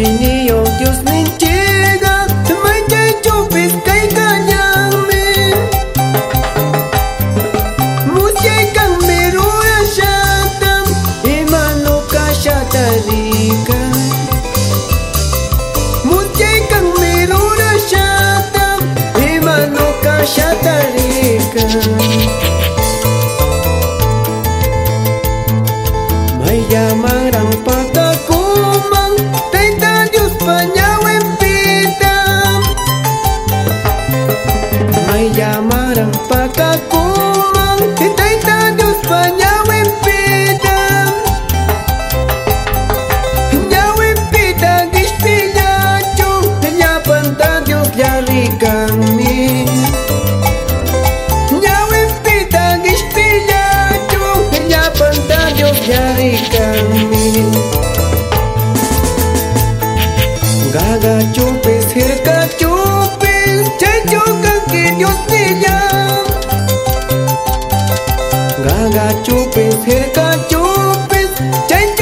Mâine eu Deus mentiu Apakah गा चुप फिर का चुप चैन